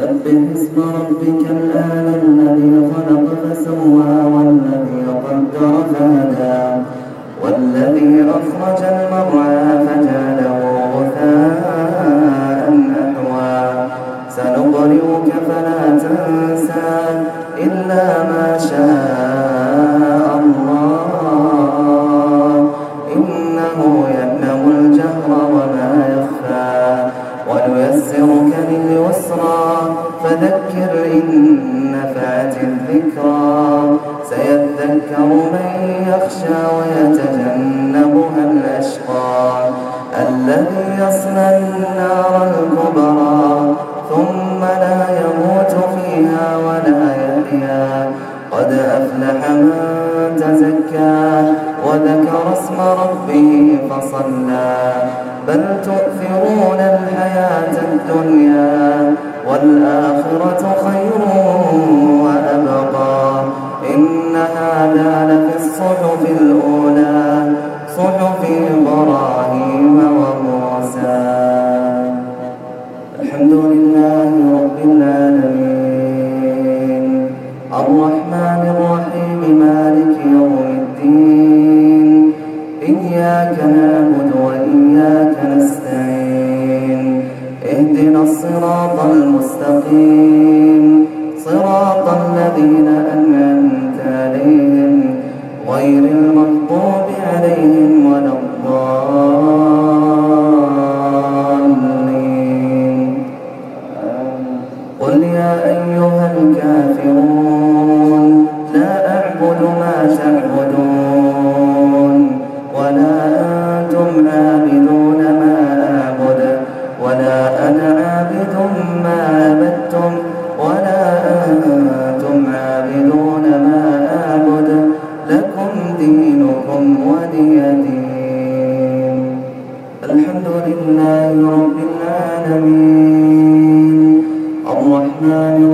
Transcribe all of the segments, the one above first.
سبح اسم ربك الآن الذي خلق فسوى والذي قدر فهدى والذي أخرج المرعى غثاء أحوى. سنقرئك فلا تنسى إلا ما الإكرام سيذكر من يخشى ويتجنبها الأشقى الذي يصنى النار الكبرى ثم لا يموت فيها ولا يحيا. قد أفلح من تزكى وذكر اسم ربه فصلى. بل تؤثرون الحياة الدنيا والآخرة خير تعالى لفي الصحف الأولى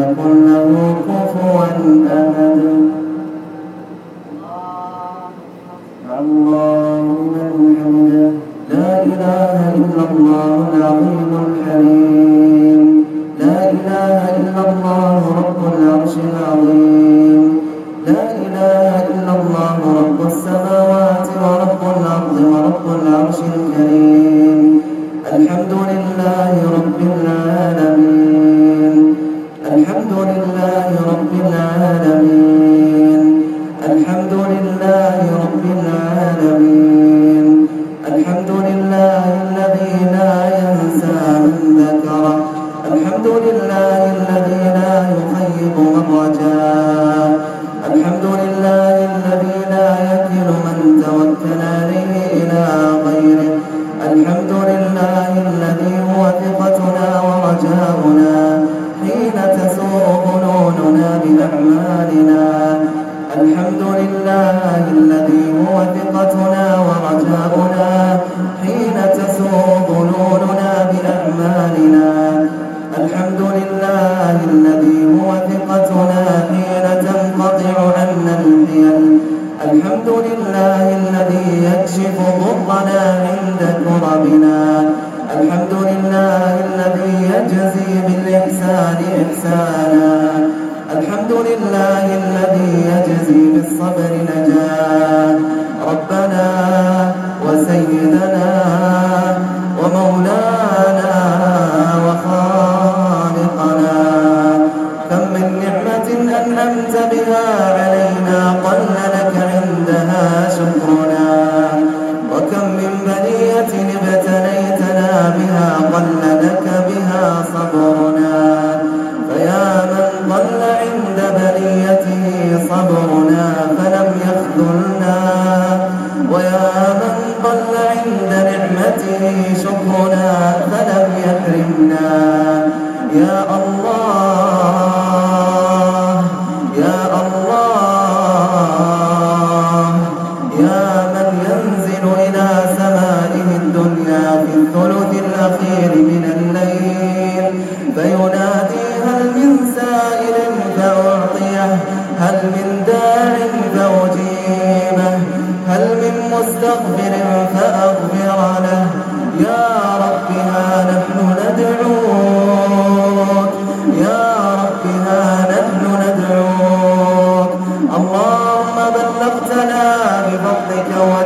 يكن له كفوا أبدا الله من حمده لا إله إلا الله العظيم لله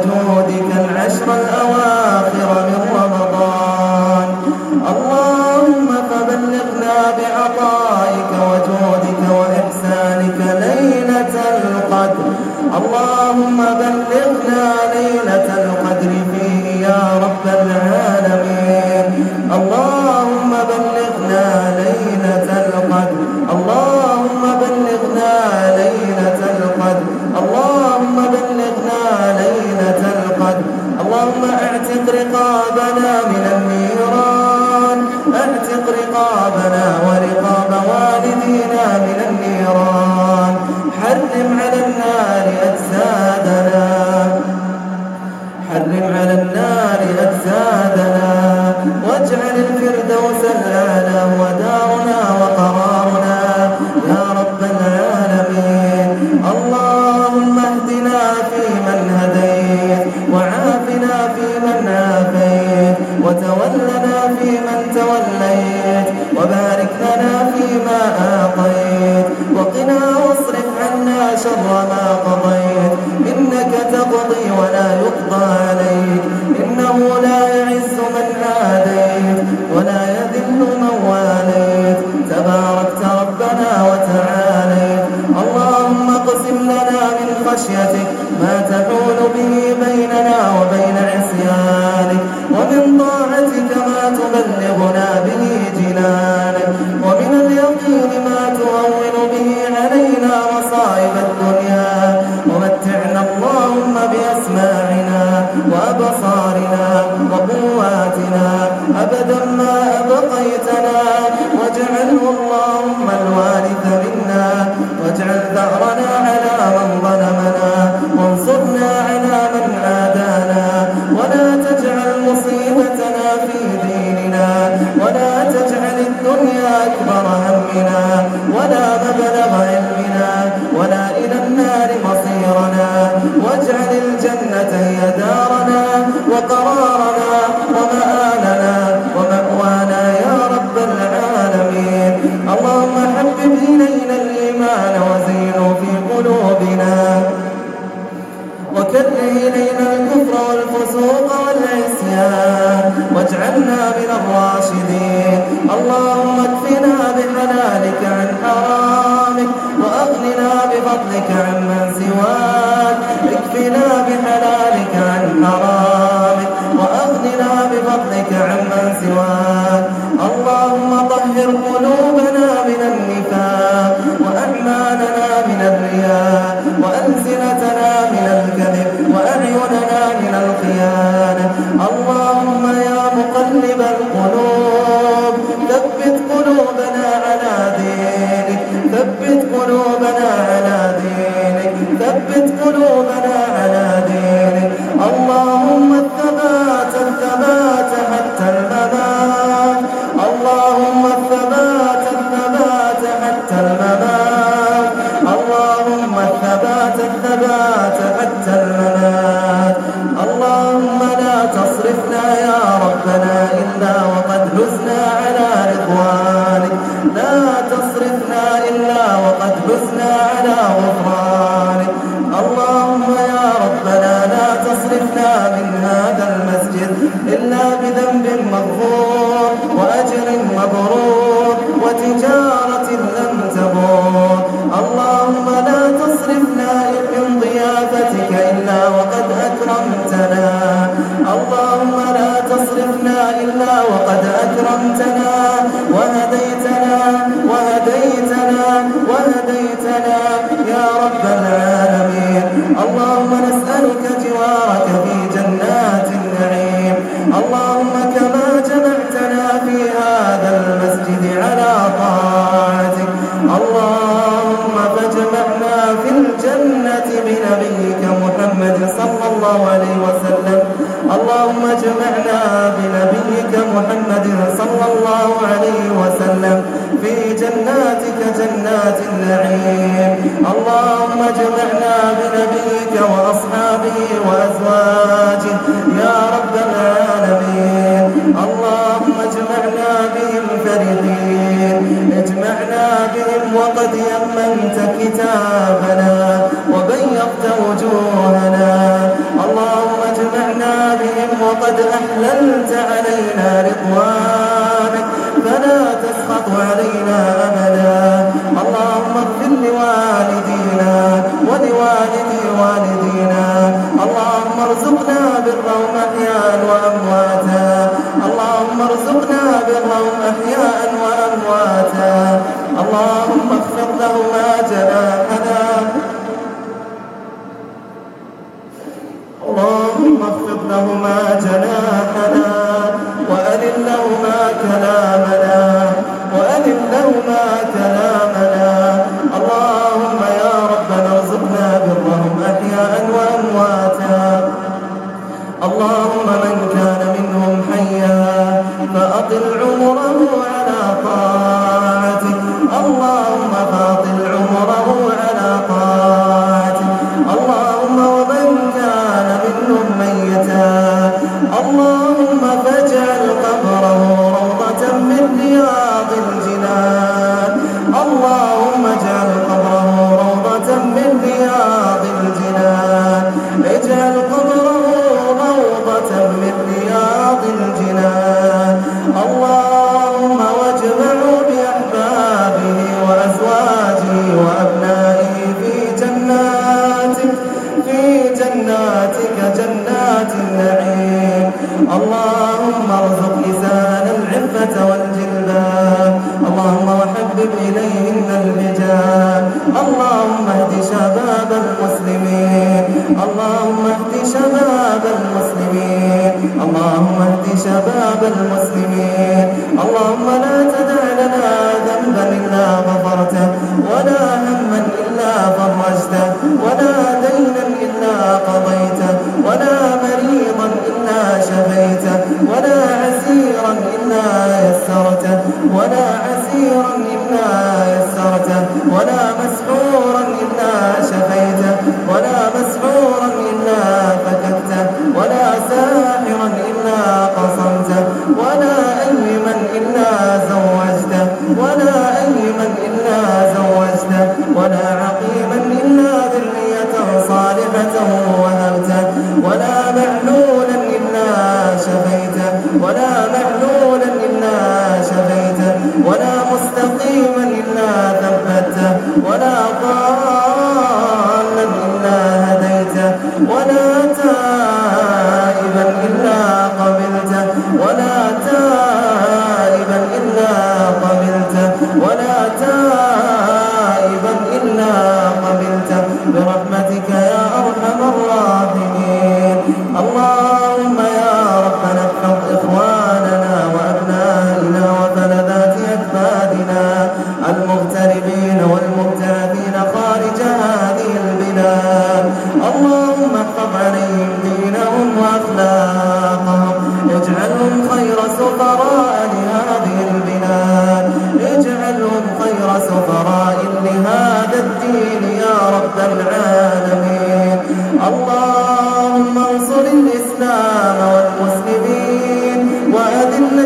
وجودك العشر 怎么了？أبصارنا ومآلنا ومأوانا يا رب العالمين. اللهم حبب إلينا الإيمان وزينه في قلوبنا. وكره إلينا الكفر والفسوق والعصيان. واجعلنا من الراشدين. اللهم اكفنا بحلالك عن حرامك وأغننا بفضلك عن في أبا تبتل الممات اللهم لا تصرفنا يا ربنا إلا وقد حزنا على رضوانك. لا تصرفنا إلا وقد حزنا على غفرانك. اللهم يا ربنا لا تصرفنا من هذا المسجد إلا بذنب مغفور وأجر مبرور وتجارة لم تبور. أكرمتنا. اللهم لا تصرفنا إلا وقد أكرمتنا. وهديتنا الله عليه وسلم. اللهم اجمعنا بنبيك محمد صلى الله عليه وسلم. في جناتك جنات النعيم. اللهم اجمعنا بنبيك وأصحابه وأزواجه. يا رب العالمين. اللهم اجمعنا بهم فرحين. اجمعنا بهم وقد يمنت كتابنا وبيضت وجوهنا. قد أحللت علينا رضوانك. فلا تسخط علينا رقيبا إلا نية صالحة.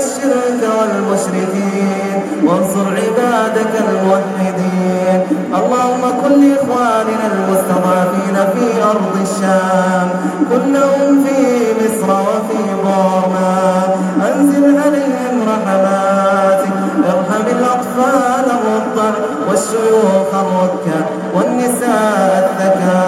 الشرك والمشركين وانصر عبادك الموحدين. اللهم كل إخواننا المستضعفين في أرض الشام. كلهم في مصر وفي بورما. أنزل عليهم رحماتك. ارحم الأطفال الرضع والشيوخ الركع والنساء الذكاء.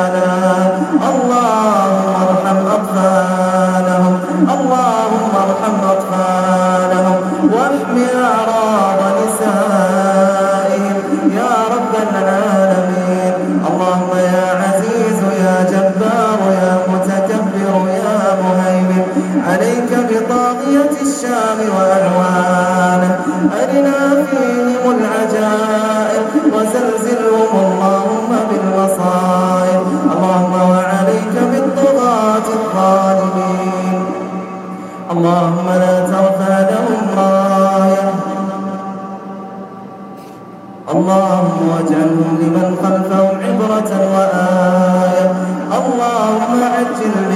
اللهم عجل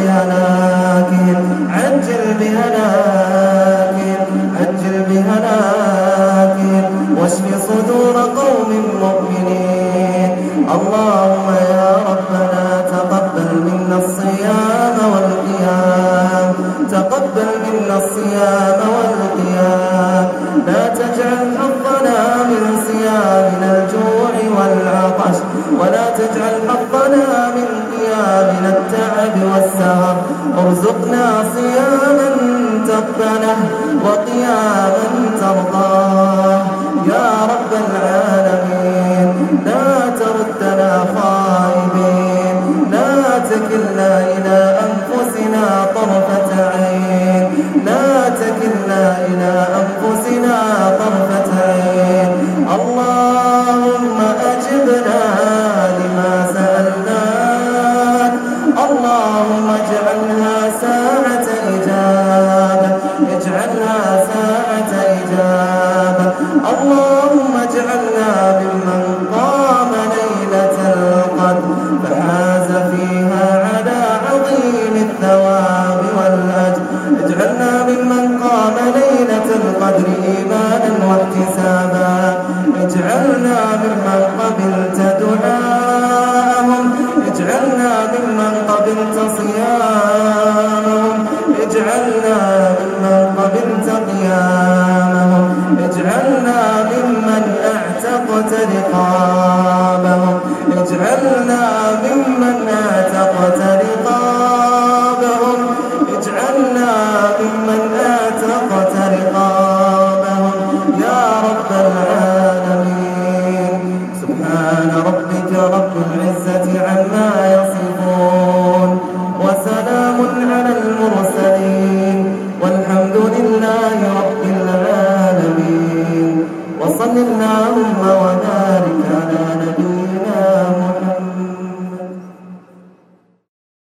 تقبله وقياما ترضاه رقابهم